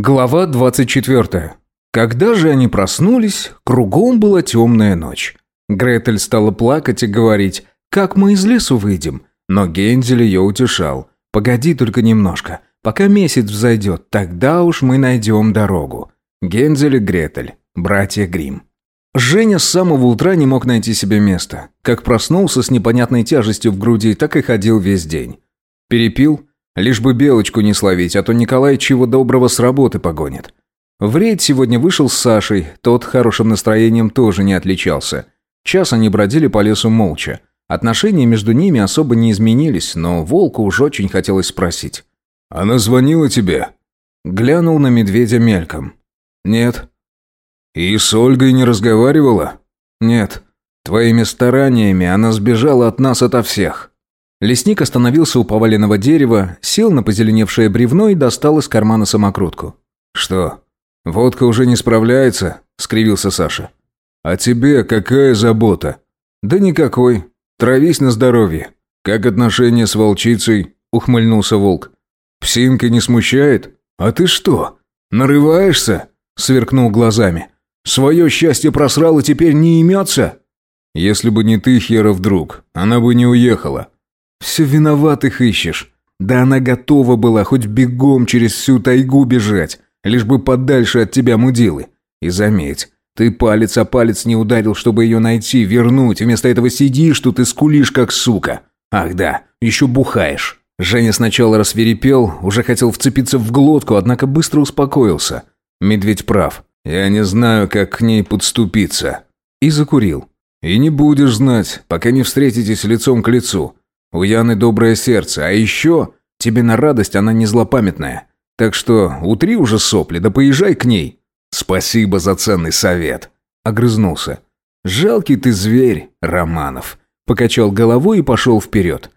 Глава 24. Когда же они проснулись, кругом была темная ночь. Гретель стала плакать и говорить, как мы из лесу выйдем. Но Гензель ее утешал. Погоди только немножко, пока месяц взойдет, тогда уж мы найдем дорогу. Гензель и Гретель, братья Грим. Женя с самого утра не мог найти себе места. Как проснулся с непонятной тяжестью в груди, так и ходил весь день. Перепил, лишь бы белочку не словить, а то Николай чего доброго с работы погонит. В рейд сегодня вышел с Сашей, тот хорошим настроением тоже не отличался. Час они бродили по лесу молча. Отношения между ними особо не изменились, но Волку уж очень хотелось спросить. «Она звонила тебе?» Глянул на медведя мельком. «Нет». «И с Ольгой не разговаривала?» «Нет. Твоими стараниями она сбежала от нас ото всех». Лесник остановился у поваленного дерева, сел на позеленевшее бревно и достал из кармана самокрутку. «Что, водка уже не справляется?» – скривился Саша. «А тебе какая забота?» «Да никакой. Травись на здоровье». «Как отношения с волчицей?» – ухмыльнулся волк. «Псинка не смущает? А ты что, нарываешься?» – сверкнул глазами. «Свое счастье просрал и теперь не имется?» «Если бы не ты, Хера, вдруг, она бы не уехала». «Все виноватых ищешь. Да она готова была хоть бегом через всю тайгу бежать, лишь бы подальше от тебя мудилы. И заметь, ты палец о палец не ударил, чтобы ее найти, вернуть. Вместо этого сидишь тут и скулишь, как сука. Ах да, еще бухаешь». Женя сначала рассверепел, уже хотел вцепиться в глотку, однако быстро успокоился. Медведь прав. Я не знаю, как к ней подступиться. И закурил. И не будешь знать, пока не встретитесь лицом к лицу. У Яны доброе сердце, а еще тебе на радость она не злопамятная. Так что утри уже сопли, да поезжай к ней. Спасибо за ценный совет. Огрызнулся. Жалкий ты зверь, Романов. Покачал головой и пошел вперед.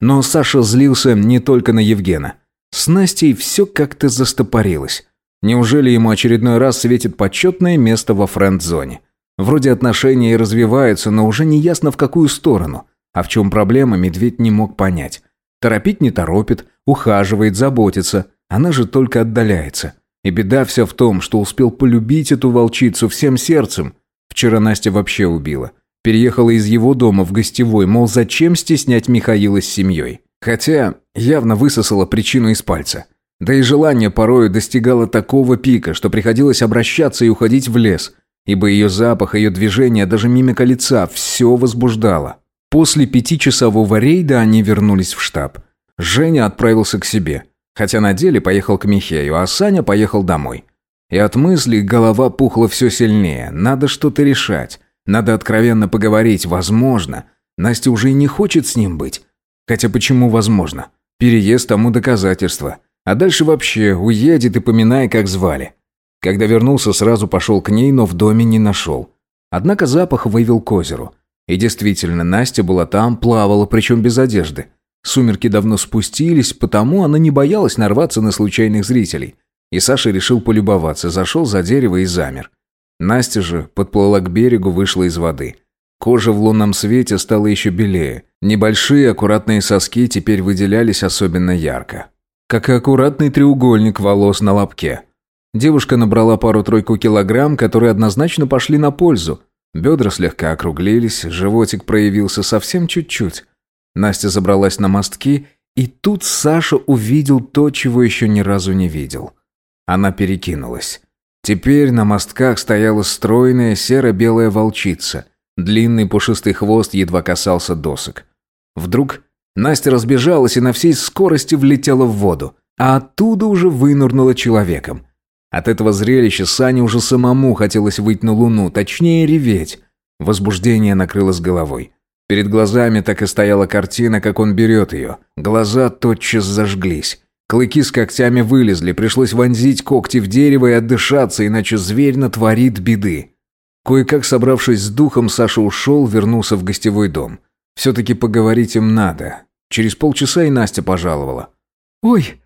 Но Саша злился не только на Евгена. С Настей все как-то застопорилось. Неужели ему очередной раз светит почетное место во френд-зоне? Вроде отношения и развиваются, но уже не ясно в какую сторону. А в чем проблема, медведь не мог понять. Торопить не торопит, ухаживает, заботится. Она же только отдаляется. И беда вся в том, что успел полюбить эту волчицу всем сердцем. Вчера Настя вообще убила. Переехала из его дома в гостевой, мол, зачем стеснять Михаила с семьей. Хотя явно высосала причину из пальца. Да и желание порою достигало такого пика, что приходилось обращаться и уходить в лес, ибо ее запах, ее движение, даже мимика лица – все возбуждало. После пятичасового рейда они вернулись в штаб. Женя отправился к себе, хотя на деле поехал к Михею, а Саня поехал домой. И от мыслей голова пухла все сильнее. Надо что-то решать. Надо откровенно поговорить, возможно. Настя уже и не хочет с ним быть. Хотя почему возможно? Переезд тому доказательство. А дальше вообще уедет и поминай, как звали. Когда вернулся, сразу пошел к ней, но в доме не нашел. Однако запах вывел к озеру. И действительно, Настя была там, плавала, причем без одежды. Сумерки давно спустились, потому она не боялась нарваться на случайных зрителей. И Саша решил полюбоваться, зашел за дерево и замер. Настя же подплыла к берегу, вышла из воды. Кожа в лунном свете стала еще белее. Небольшие аккуратные соски теперь выделялись особенно ярко. Как и аккуратный треугольник волос на лобке. Девушка набрала пару-тройку килограмм, которые однозначно пошли на пользу. Бедра слегка округлились, животик проявился совсем чуть-чуть. Настя забралась на мостки, и тут Саша увидел то, чего еще ни разу не видел. Она перекинулась. Теперь на мостках стояла стройная серо-белая волчица. Длинный пушистый хвост едва касался досок. Вдруг Настя разбежалась и на всей скорости влетела в воду, а оттуда уже вынырнула человеком. От этого зрелища Сане уже самому хотелось выйти на луну, точнее реветь. Возбуждение накрыло с головой. Перед глазами так и стояла картина, как он берет ее. Глаза тотчас зажглись. Клыки с когтями вылезли, пришлось вонзить когти в дерево и отдышаться, иначе зверь натворит беды. Кое-как собравшись с духом, Саша ушел, вернулся в гостевой дом. Все-таки поговорить им надо. Через полчаса и Настя пожаловала. «Ой,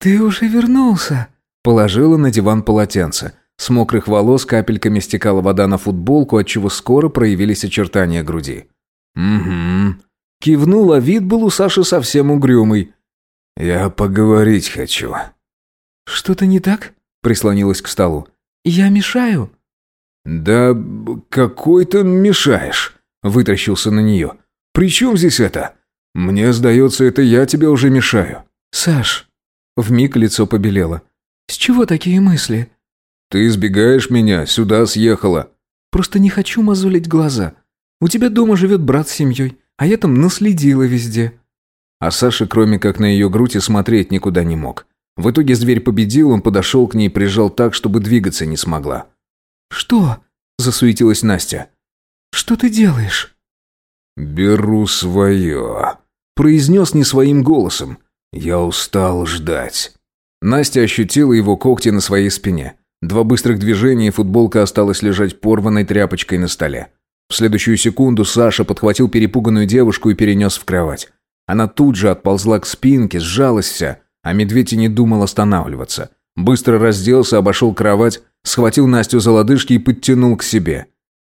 ты уже вернулся?» Положила на диван полотенце. С мокрых волос капельками стекала вода на футболку, отчего скоро проявились очертания груди. «Угу». Кивнула, вид был у Саши совсем угрюмый. «Я поговорить хочу». «Что-то не так?» прислонилась к столу. «Я мешаю?» «Да какой ты мешаешь?» – вытращился на нее. «При чем здесь это? Мне сдается, это я тебе уже мешаю». «Саш...» Вмиг лицо побелело. «С чего такие мысли?» «Ты избегаешь меня, сюда съехала». «Просто не хочу мозолить глаза. У тебя дома живет брат с семьей, а я там наследила везде». А Саша, кроме как на ее грудь, и смотреть никуда не мог. В итоге зверь победил, он подошел к ней и прижал так, чтобы двигаться не смогла. «Что?» – засуетилась Настя. «Что ты делаешь?» «Беру свое», – произнес не своим голосом. «Я устал ждать». Настя ощутила его когти на своей спине. Два быстрых движения, и футболка осталась лежать порванной тряпочкой на столе. В следующую секунду Саша подхватил перепуганную девушку и перенес в кровать. Она тут же отползла к спинке, сжалась вся, а медведь и не думал останавливаться. Быстро разделся, обошел кровать, схватил Настю за лодыжки и подтянул к себе.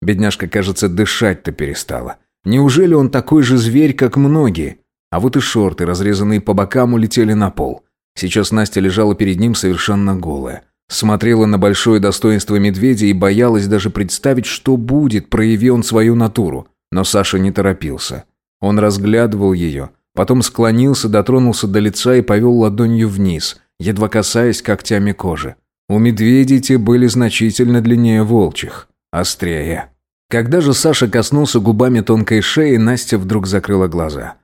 Бедняжка, кажется, дышать-то перестала. Неужели он такой же зверь, как многие? А вот и шорты, разрезанные по бокам, улетели на пол. Сейчас Настя лежала перед ним совершенно голая. Смотрела на большое достоинство медведя и боялась даже представить, что будет, прояви он свою натуру. Но Саша не торопился. Он разглядывал ее, потом склонился, дотронулся до лица и повел ладонью вниз, едва касаясь когтями кожи. У медведей те были значительно длиннее волчьих, острее. Когда же Саша коснулся губами тонкой шеи, Настя вдруг закрыла глаза.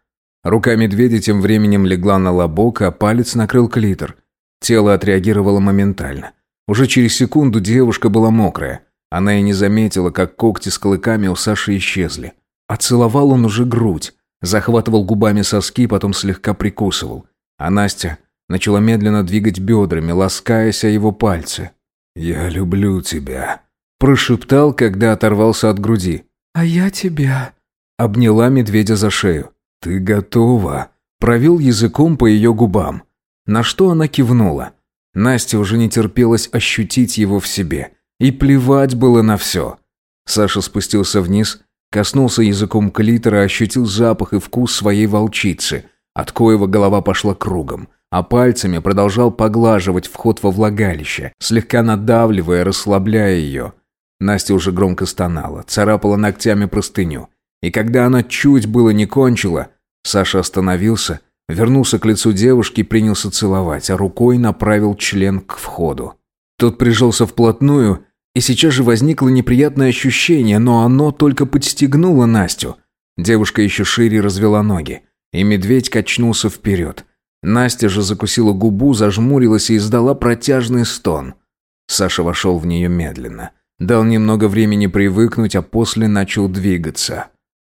Рука медведя тем временем легла на лобок, а палец накрыл клитор. Тело отреагировало моментально. Уже через секунду девушка была мокрая. Она и не заметила, как когти с клыками у Саши исчезли. А целовал он уже грудь, захватывал губами соски, потом слегка прикусывал. А Настя начала медленно двигать бедрами, ласкаясь о его пальцы. «Я люблю тебя», – прошептал, когда оторвался от груди. «А я тебя», – обняла медведя за шею. «Ты готова?» – провел языком по ее губам. На что она кивнула. Настя уже не терпелось ощутить его в себе. И плевать было на все. Саша спустился вниз, коснулся языком клитора, ощутил запах и вкус своей волчицы, от коего голова пошла кругом – а пальцами продолжал поглаживать вход во влагалище, слегка надавливая, расслабляя ее. Настя уже громко стонала, царапала ногтями простыню. И когда она чуть было не кончила, Саша остановился, вернулся к лицу девушки и принялся целовать, а рукой направил член к входу. Тот прижался вплотную, и сейчас же возникло неприятное ощущение, но оно только подстегнуло Настю. Девушка еще шире развела ноги, и медведь качнулся вперед – Настя же закусила губу, зажмурилась и издала протяжный стон. Саша вошел в нее медленно. Дал немного времени привыкнуть, а после начал двигаться.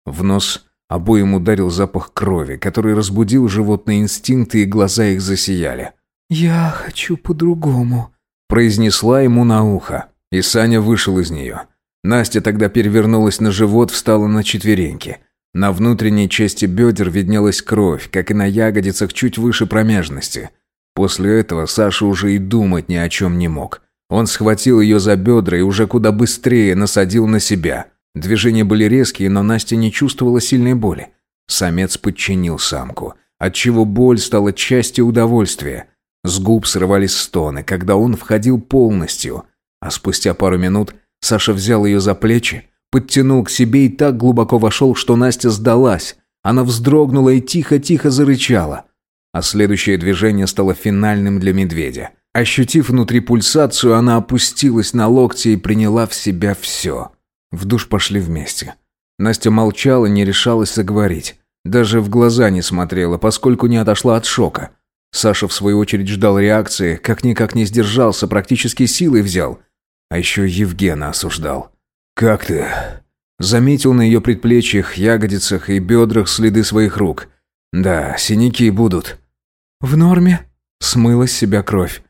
В нос обоим ударил запах крови, который разбудил животные инстинкты, и глаза их засияли. «Я хочу по-другому», – произнесла ему на ухо. И Саня вышел из нее. Настя тогда перевернулась на живот, встала на четвереньки – на внутренней части бедер виднелась кровь, как и на ягодицах чуть выше промежности. После этого Саша уже и думать ни о чем не мог. Он схватил ее за бедра и уже куда быстрее насадил на себя. Движения были резкие, но Настя не чувствовала сильной боли. Самец подчинил самку, отчего боль стала частью удовольствия. С губ срывались стоны, когда он входил полностью. А спустя пару минут Саша взял ее за плечи, Подтянул к себе и так глубоко вошел, что Настя сдалась. Она вздрогнула и тихо-тихо зарычала. А следующее движение стало финальным для медведя. Ощутив внутри пульсацию, она опустилась на локти и приняла в себя все. В душ пошли вместе. Настя молчала, не решалась заговорить. Даже в глаза не смотрела, поскольку не отошла от шока. Саша, в свою очередь, ждал реакции, как-никак не сдержался, практически силой взял. А еще Евгена осуждал. «Как ты?» Заметил на ее предплечьях, ягодицах и бедрах следы своих рук. Да, синяки будут. «В норме?» Смыла с себя кровь.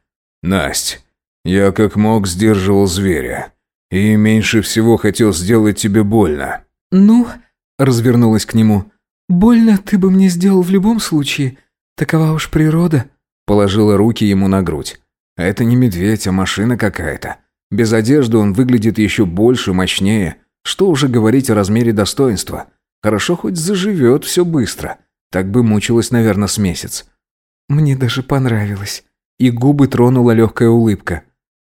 «Насть, я как мог сдерживал зверя. И меньше всего хотел сделать тебе больно». «Ну?» Развернулась к нему. «Больно ты бы мне сделал в любом случае. Такова уж природа». Положила руки ему на грудь. «Это не медведь, а машина какая-то. Без одежды он выглядит еще больше, мощнее. Что уже говорить о размере достоинства. Хорошо хоть заживет все быстро. Так бы мучилась, наверное, с месяц. Мне даже понравилось. И губы тронула легкая улыбка.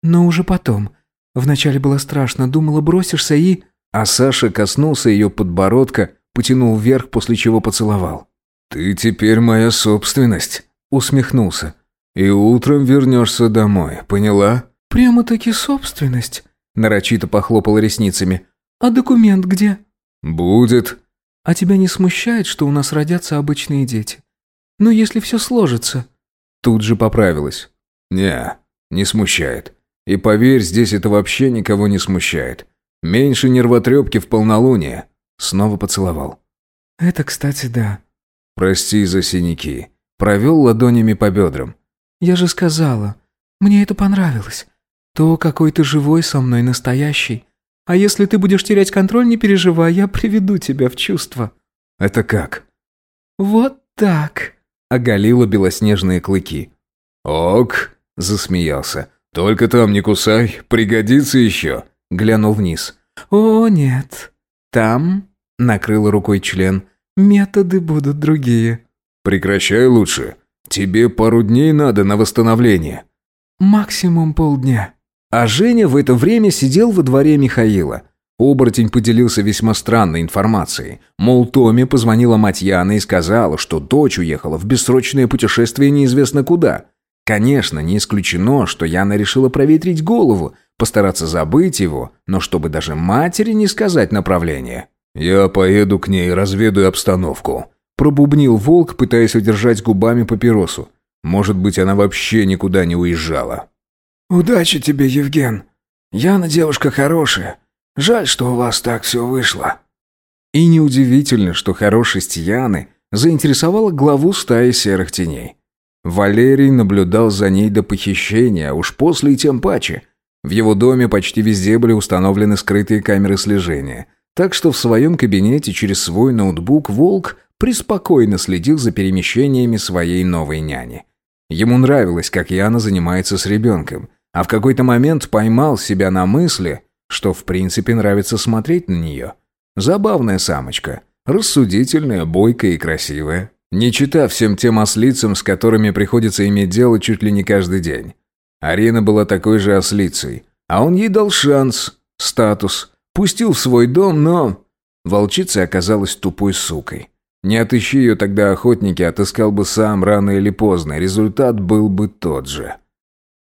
Но уже потом. Вначале было страшно, думала, бросишься и...» А Саша коснулся ее подбородка, потянул вверх, после чего поцеловал. «Ты теперь моя собственность», — усмехнулся. «И утром вернешься домой, поняла?» «Прямо-таки собственность», — нарочито похлопала ресницами. «А документ где?» «Будет». «А тебя не смущает, что у нас родятся обычные дети? Ну, если все сложится...» Тут же поправилась. «Не, не смущает. И поверь, здесь это вообще никого не смущает. Меньше нервотрепки в полнолуние». Снова поцеловал. «Это, кстати, да». «Прости за синяки». Провел ладонями по бедрам. «Я же сказала. Мне это понравилось. То, какой ты живой со мной, настоящий. А если ты будешь терять контроль, не переживай, я приведу тебя в чувство». «Это как?» «Вот так», — оголила белоснежные клыки. «Ок», — засмеялся. «Только там не кусай, пригодится еще», — глянул вниз. «О, нет, там», — накрыла рукой член, — «методы будут другие». «Прекращай лучше. Тебе пару дней надо на восстановление». «Максимум полдня». А Женя в это время сидел во дворе Михаила. Оборотень поделился весьма странной информацией. Мол, Томе позвонила мать Яны и сказала, что дочь уехала в бессрочное путешествие неизвестно куда. Конечно, не исключено, что Яна решила проветрить голову, постараться забыть его, но чтобы даже матери не сказать направление. «Я поеду к ней, разведаю обстановку», – пробубнил волк, пытаясь удержать губами папиросу. «Может быть, она вообще никуда не уезжала». «Удачи тебе, Евген. Яна девушка хорошая. Жаль, что у вас так все вышло». И неудивительно, что хорошесть Яны заинтересовала главу стаи серых теней. Валерий наблюдал за ней до похищения, уж после и тем паче. В его доме почти везде были установлены скрытые камеры слежения, так что в своем кабинете через свой ноутбук Волк преспокойно следил за перемещениями своей новой няни. Ему нравилось, как Яна занимается с ребенком, а в какой-то момент поймал себя на мысли, что в принципе нравится смотреть на нее. Забавная самочка, рассудительная, бойкая и красивая. Не чита всем тем ослицам, с которыми приходится иметь дело чуть ли не каждый день. Арина была такой же ослицей, а он ей дал шанс, статус, пустил в свой дом, но... Волчица оказалась тупой сукой. Не отыщи ее тогда охотники, отыскал бы сам рано или поздно, результат был бы тот же.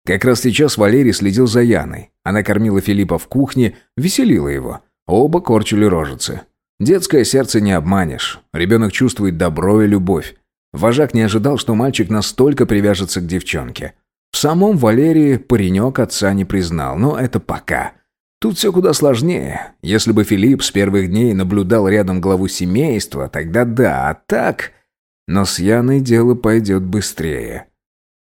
Как раз сейчас Валерий следил за Яной. Она кормила Филиппа в кухне, веселила его. Оба корчили рожицы. Детское сердце не обманешь. Ребенок чувствует добро и любовь. Вожак не ожидал, что мальчик настолько привяжется к девчонке. В самом Валерии паренек отца не признал, но это пока. Тут все куда сложнее. Если бы Филипп с первых дней наблюдал рядом главу семейства, тогда да, а так... Но с Яной дело пойдет быстрее.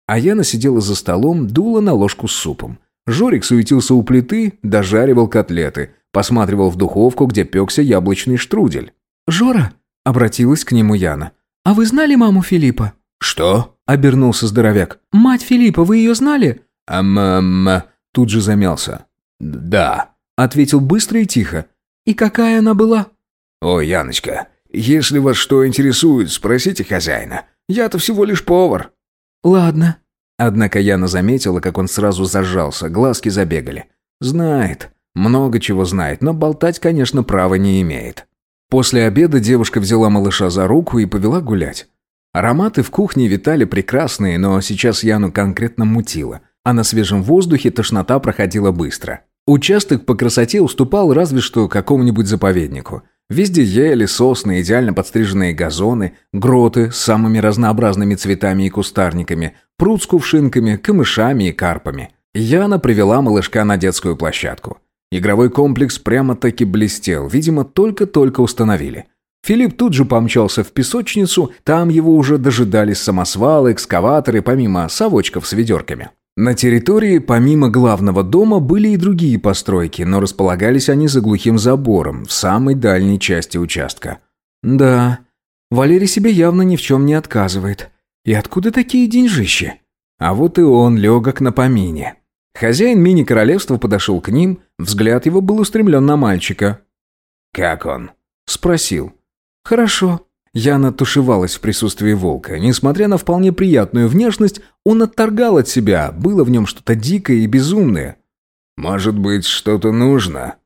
А Яна сидела за столом, дула на ложку с супом. Жорик суетился у плиты, дожаривал котлеты – Посматривал в духовку, где пекся яблочный штрудель. «Жора?» – обратилась к нему Яна. «А вы знали маму Филиппа?» «Что?» – обернулся здоровяк. «Мать Филиппа, вы ее знали?» «А мама...» – тут же замялся. «Да», – ответил быстро и тихо. «И какая она была?» «Ой, Яночка, если вас что интересует, спросите хозяина. Я-то всего лишь повар». «Ладно». Однако Яна заметила, как он сразу зажался, глазки забегали. «Знает. Много чего знает, но болтать, конечно, права не имеет. После обеда девушка взяла малыша за руку и повела гулять. Ароматы в кухне витали прекрасные, но сейчас Яну конкретно мутило, а на свежем воздухе тошнота проходила быстро. Участок по красоте уступал разве что какому-нибудь заповеднику. Везде ели, сосны, идеально подстриженные газоны, гроты с самыми разнообразными цветами и кустарниками, пруд с кувшинками, камышами и карпами. Яна привела малышка на детскую площадку. Игровой комплекс прямо-таки блестел, видимо, только-только установили. Филипп тут же помчался в песочницу, там его уже дожидались самосвалы, экскаваторы, помимо совочков с ведерками. На территории, помимо главного дома, были и другие постройки, но располагались они за глухим забором, в самой дальней части участка. Да, Валерий себе явно ни в чем не отказывает. И откуда такие деньжищи? А вот и он легок на помине. Хозяин мини-королевства подошел к ним, взгляд его был устремлен на мальчика. «Как он?» – спросил. «Хорошо. Яна тушевалась в присутствии волка. Несмотря на вполне приятную внешность, он отторгал от себя, было в нем что-то дикое и безумное. «Может быть, что-то нужно?»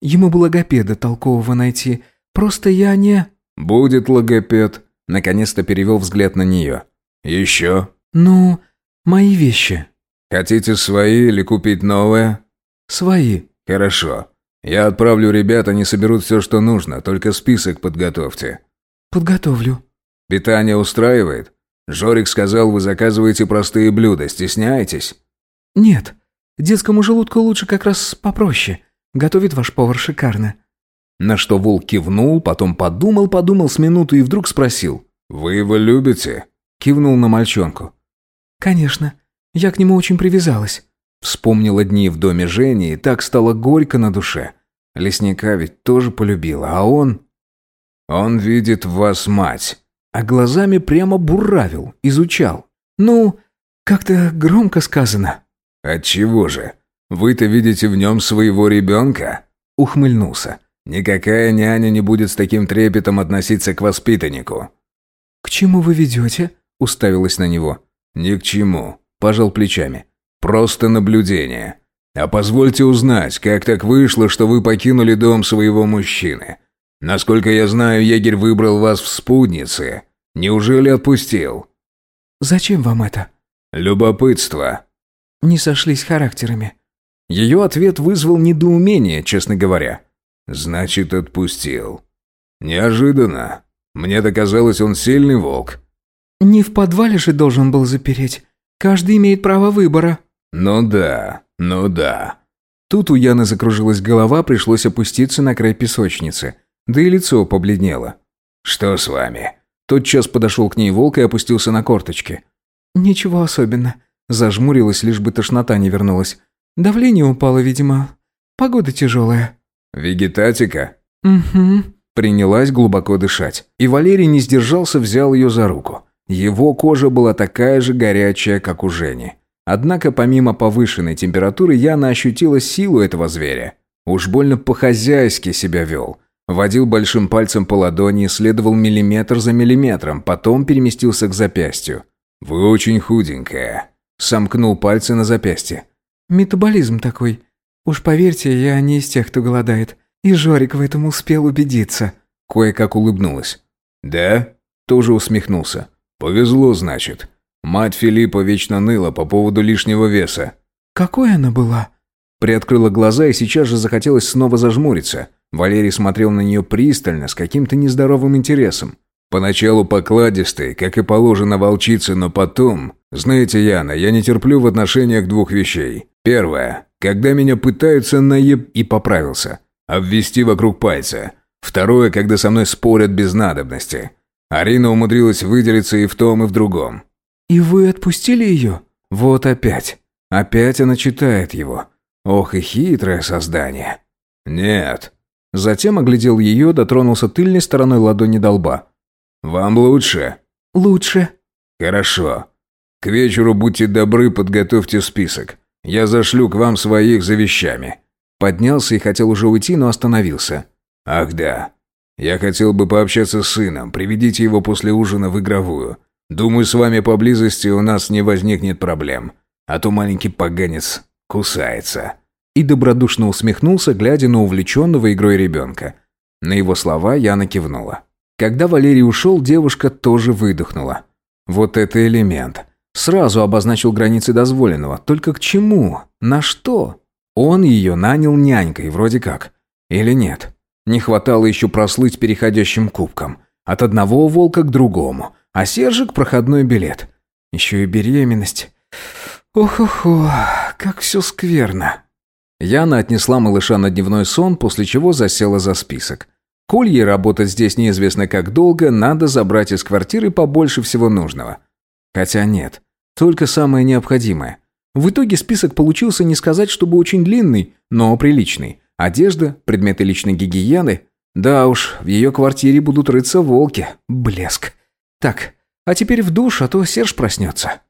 «Ему бы логопеда толкового найти. Просто я не...» «Будет логопед», — наконец-то перевел взгляд на нее. «Еще?» «Ну, мои вещи». «Хотите свои или купить новое?» «Свои». «Хорошо. Я отправлю ребят, они соберут все, что нужно, только список подготовьте». «Подготовлю». «Питание устраивает? Жорик сказал, вы заказываете простые блюда, стесняетесь?» «Нет. Детскому желудку лучше как раз попроще. Готовит ваш повар шикарно». На что волк кивнул, потом подумал-подумал с минуту и вдруг спросил. «Вы его любите?» Кивнул на мальчонку. «Конечно. Я к нему очень привязалась». Вспомнила дни в доме Жени, и так стало горько на душе. Лесника ведь тоже полюбила, а он... Он видит в вас мать. А глазами прямо буравил, изучал. Ну, как-то громко сказано. Отчего же? Вы-то видите в нем своего ребенка? Ухмыльнулся. Никакая няня не будет с таким трепетом относиться к воспитаннику. «К чему вы ведете?» Уставилась на него. «Ни к чему», – пожал плечами. Просто наблюдение. А позвольте узнать, как так вышло, что вы покинули дом своего мужчины? Насколько я знаю, егерь выбрал вас в спутнице. Неужели отпустил? Зачем вам это? Любопытство. Не сошлись характерами. Ее ответ вызвал недоумение, честно говоря. Значит, отпустил. Неожиданно. Мне доказалось, он сильный волк. Не в подвале же должен был запереть. Каждый имеет право выбора. «Ну да, ну да». Тут у Яны закружилась голова, пришлось опуститься на край песочницы. Да и лицо побледнело. «Что с вами?» Тотчас подошел к ней волк и опустился на корточки. «Ничего особенно». Зажмурилась, лишь бы тошнота не вернулась. «Давление упало, видимо. Погода тяжелая». «Вегетатика?» «Угу». Принялась глубоко дышать. И Валерий не сдержался, взял ее за руку. Его кожа была такая же горячая, как у Жени. Однако помимо повышенной температуры Яна ощутила силу этого зверя. Уж больно по-хозяйски себя вел. Водил большим пальцем по ладони, исследовал миллиметр за миллиметром, потом переместился к запястью. «Вы очень худенькая», — сомкнул пальцы на запястье. «Метаболизм такой. Уж поверьте, я не из тех, кто голодает. И Жорик в этом успел убедиться». Кое-как улыбнулась. «Да?» Тоже усмехнулся. «Повезло, значит. Мать Филиппа вечно ныла по поводу лишнего веса. «Какой она была?» Приоткрыла глаза и сейчас же захотелось снова зажмуриться. Валерий смотрел на нее пристально, с каким-то нездоровым интересом. Поначалу покладистый, как и положено волчице, но потом... Знаете, Яна, я не терплю в отношениях двух вещей. Первое. Когда меня пытаются наеб... И поправился. Обвести вокруг пальца. Второе, когда со мной спорят без надобности. Арина умудрилась выделиться и в том, и в другом. «И вы отпустили ее?» «Вот опять. Опять она читает его. Ох и хитрое создание». «Нет». Затем оглядел ее, дотронулся тыльной стороной ладони до лба. «Вам лучше?» «Лучше». «Хорошо. К вечеру будьте добры, подготовьте список. Я зашлю к вам своих за вещами». Поднялся и хотел уже уйти, но остановился. «Ах да. Я хотел бы пообщаться с сыном. Приведите его после ужина в игровую. Думаю, с вами поблизости у нас не возникнет проблем. А то маленький поганец кусается». И добродушно усмехнулся, глядя на увлеченного игрой ребенка. На его слова Яна кивнула. Когда Валерий ушел, девушка тоже выдохнула. Вот это элемент. Сразу обозначил границы дозволенного. Только к чему? На что? Он ее нанял нянькой, вроде как. Или нет? Не хватало еще прослыть переходящим кубком. От одного волка к другому а Сержик – проходной билет. Еще и беременность. Ох-ох-ох, как все скверно. Яна отнесла малыша на дневной сон, после чего засела за список. Коль ей работать здесь неизвестно как долго, надо забрать из квартиры побольше всего нужного. Хотя нет, только самое необходимое. В итоге список получился не сказать, чтобы очень длинный, но приличный. Одежда, предметы личной гигиены. Да уж, в ее квартире будут рыться волки. Блеск. Так, а теперь в душ, а то Серж проснется.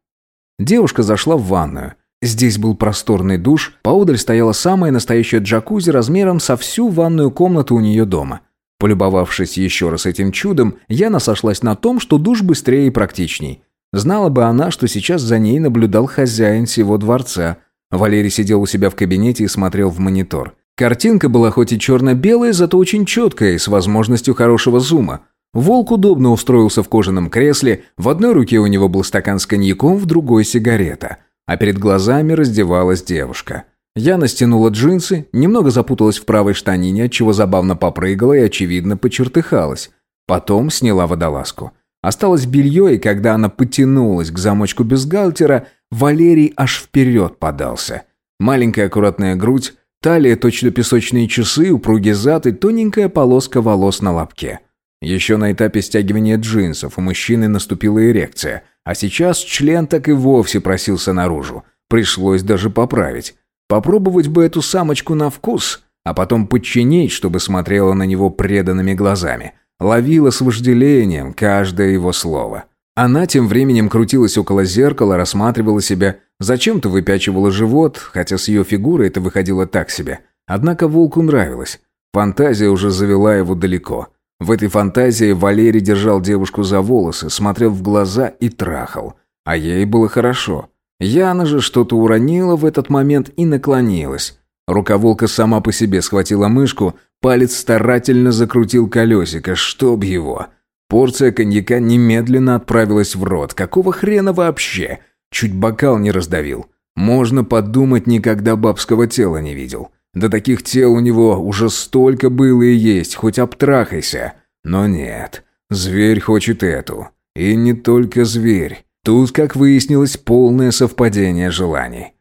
Девушка зашла в ванную. Здесь был просторный душ, поодаль стояла самая настоящая джакузи размером со всю ванную комнату у нее дома. Полюбовавшись еще раз этим чудом, Яна сошлась на том, что душ быстрее и практичней. Знала бы она, что сейчас за ней наблюдал хозяин всего дворца. Валерий сидел у себя в кабинете и смотрел в монитор. Картинка была хоть и черно-белая, зато очень четкая и с возможностью хорошего зума. Волк удобно устроился в кожаном кресле, в одной руке у него был стакан с коньяком, в другой сигарета, а перед глазами раздевалась девушка. Яна стянула джинсы, немного запуталась в правой штанине, отчего забавно попрыгала и, очевидно, почертыхалась. Потом сняла водолазку. Осталось белье, и когда она потянулась к замочку бюстгальтера, Валерий аж вперед подался. Маленькая аккуратная грудь, талия точно песочные часы, упругий зад и тоненькая полоска волос на лобке. Еще на этапе стягивания джинсов у мужчины наступила эрекция, а сейчас член так и вовсе просился наружу. Пришлось даже поправить. Попробовать бы эту самочку на вкус, а потом подчинить, чтобы смотрела на него преданными глазами. Ловила с вожделением каждое его слово. Она тем временем крутилась около зеркала, рассматривала себя, зачем-то выпячивала живот, хотя с ее фигурой это выходило так себе. Однако волку нравилось. Фантазия уже завела его далеко. В этой фантазии Валерий держал девушку за волосы, смотрел в глаза и трахал. А ей было хорошо. Яна же что-то уронила в этот момент и наклонилась. Рука волка сама по себе схватила мышку, палец старательно закрутил колесико, чтоб его. Порция коньяка немедленно отправилась в рот. Какого хрена вообще? Чуть бокал не раздавил. Можно подумать, никогда бабского тела не видел. Да таких тел у него уже столько было и есть, хоть обтрахайся. Но нет, зверь хочет эту. И не только зверь. Тут, как выяснилось, полное совпадение желаний.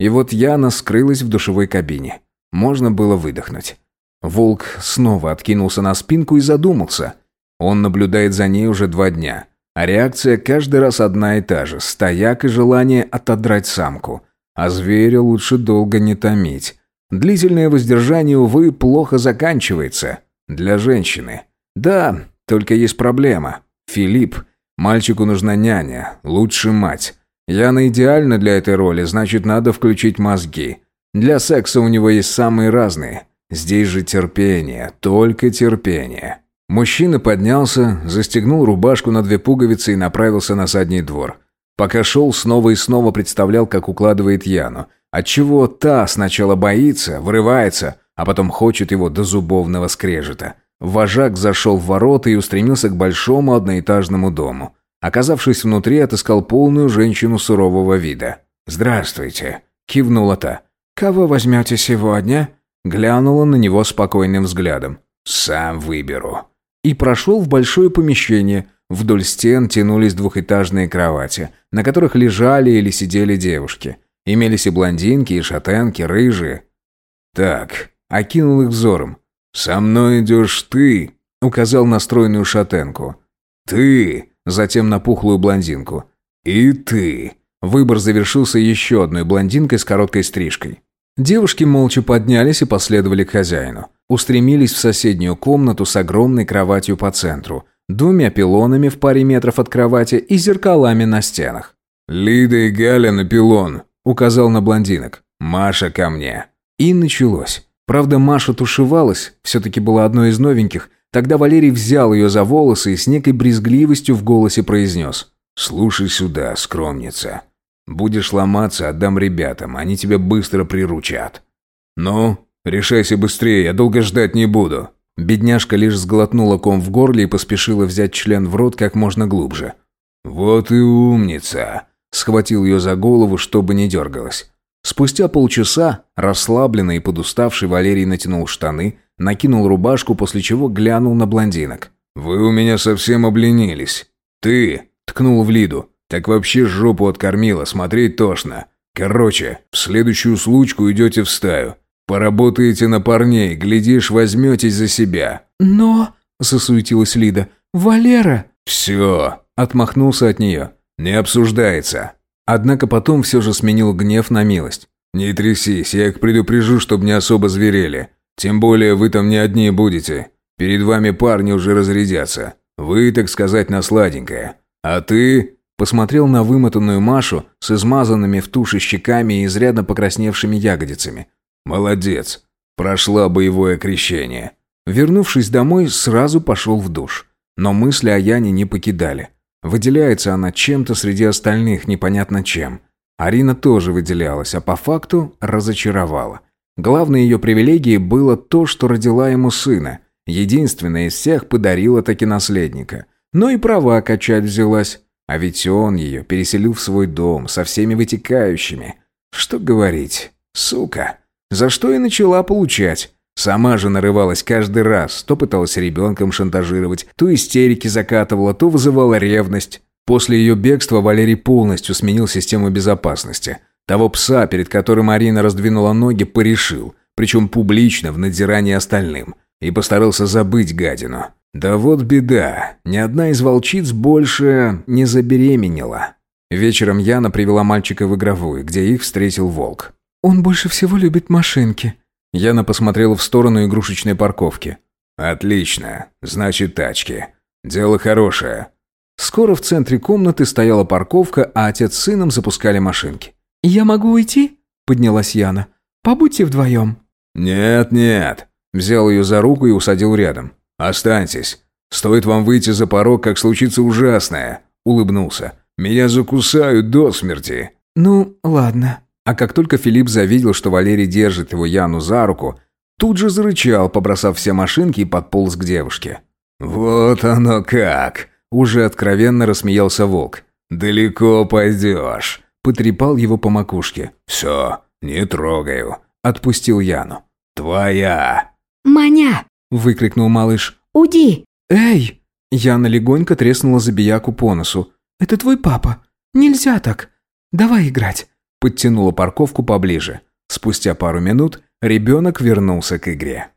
И вот Яна скрылась в душевой кабине. Можно было выдохнуть. Волк снова откинулся на спинку и задумался. Он наблюдает за ней уже два дня. А реакция каждый раз одна и та же. Стояк и желание отодрать самку. А зверя лучше долго не томить. Длительное воздержание, увы, плохо заканчивается. Для женщины. Да, только есть проблема. Филипп Мальчику нужна няня, лучше мать. Яна идеальна для этой роли, значит, надо включить мозги. Для секса у него есть самые разные. Здесь же терпение, только терпение. Мужчина поднялся, застегнул рубашку на две пуговицы и направился на задний двор. Пока шел, снова и снова представлял, как укладывает Яну. Отчего та сначала боится, вырывается, а потом хочет его до зубовного скрежета. Вожак зашел в ворота и устремился к большому одноэтажному дому. Оказавшись внутри, отыскал полную женщину сурового вида. «Здравствуйте», — кивнула та. «Кого возьмете сегодня?» Глянула на него спокойным взглядом. «Сам выберу». И прошел в большое помещение. Вдоль стен тянулись двухэтажные кровати, на которых лежали или сидели девушки. Имелись и блондинки, и шатенки, рыжие. «Так», — окинул их взором. «Со мной идешь ты», — указал на стройную шатенку. «Ты», затем на пухлую блондинку. «И ты». Выбор завершился еще одной блондинкой с короткой стрижкой. Девушки молча поднялись и последовали к хозяину. Устремились в соседнюю комнату с огромной кроватью по центру, двумя пилонами в паре метров от кровати и зеркалами на стенах. «Лида и Галя на пилон», — указал на блондинок. «Маша ко мне». И началось. Правда, Маша тушевалась, все-таки была одной из новеньких. Тогда Валерий взял ее за волосы и с некой брезгливостью в голосе произнес. «Слушай сюда, скромница. Будешь ломаться, отдам ребятам, они тебя быстро приручат. Ну, решайся быстрее, я долго ждать не буду». Бедняжка лишь сглотнула ком в горле и поспешила взять член в рот как можно глубже. «Вот и умница!» Схватил ее за голову, чтобы не дергалась. Спустя полчаса, расслабленный и подуставший, Валерий натянул штаны, накинул рубашку, после чего глянул на блондинок. «Вы у меня совсем обленились. Ты!» – ткнул в Лиду. «Так вообще жопу откормила, смотреть тошно. Короче, в следующую случку идете в стаю. Поработаете на парней, глядишь, возьметесь за себя». «Но...» – засуетилась Лида. «Валера...» «Все!» – отмахнулся от нее. «Не обсуждается. Однако потом все же сменил гнев на милость. «Не трясись, я их предупрежу, чтобы не особо зверели. Тем более вы там не одни будете. Перед вами парни уже разрядятся. Вы, так сказать, на сладенькое. А ты...» Посмотрел на вымотанную Машу с измазанными в туши щеками и изрядно покрасневшими ягодицами. «Молодец. Прошла боевое крещение. Вернувшись домой, сразу пошел в душ. Но мысли о Яне не покидали. Выделяется она чем-то среди остальных, непонятно чем. Арина тоже выделялась, а по факту разочаровала. Главной ее привилегией было то, что родила ему сына. Единственная из всех подарила таки наследника. Но и права качать взялась. А ведь он ее переселил в свой дом со всеми вытекающими. Что говорить, сука. За что и начала получать. Сама же нарывалась каждый раз. То пыталась ребенком шантажировать, то истерики закатывала, то вызывала ревность. После ее бегства Валерий полностью сменил систему безопасности. Того пса, перед которым Арина раздвинула ноги, порешил. Причем публично, в надзирании остальным. И постарался забыть гадину. Да вот беда. Ни одна из волчиц больше не забеременела. Вечером Яна привела мальчика в игровую, где их встретил волк. «Он больше всего любит машинки», Яна посмотрела в сторону игрушечной парковки. «Отлично. Значит, тачки. Дело хорошее». Скоро в центре комнаты стояла парковка, а отец с сыном запускали машинки. «Я могу уйти?» – поднялась Яна. «Побудьте вдвоем». «Нет-нет». Взял ее за руку и усадил рядом. «Останьтесь. Стоит вам выйти за порог, как случится ужасное», – улыбнулся. «Меня закусают до смерти». «Ну, ладно», а как только Филипп завидел, что Валерий держит его Яну за руку, тут же зарычал, побросав все машинки и подполз к девушке. «Вот оно как!» – уже откровенно рассмеялся волк. «Далеко пойдешь!» – потрепал его по макушке. «Все, не трогаю!» – отпустил Яну. «Твоя!» «Маня!» – выкрикнул малыш. «Уди!» «Эй!» Яна легонько треснула забияку по носу. «Это твой папа. Нельзя так. Давай играть подтянула парковку поближе. Спустя пару минут ребенок вернулся к игре.